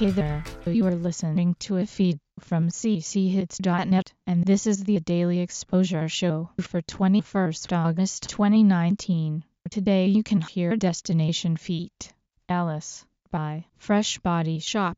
Hey there, you are listening to a feed from cchits.net, and this is the Daily Exposure Show for 21st August 2019. Today you can hear Destination Feet, Alice, by Fresh Body Shop.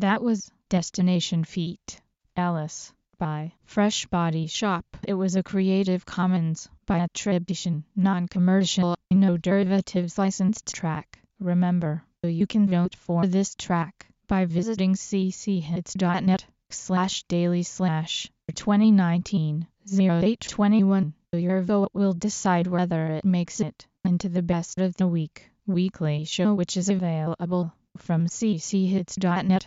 That was Destination Feet, Alice, by Fresh Body Shop. It was a Creative Commons by attribution, non-commercial, no derivatives licensed track. Remember, you can vote for this track by visiting cchits.net slash daily slash 2019 0821. Your vote will decide whether it makes it into the best of the week weekly show which is available from cchits.net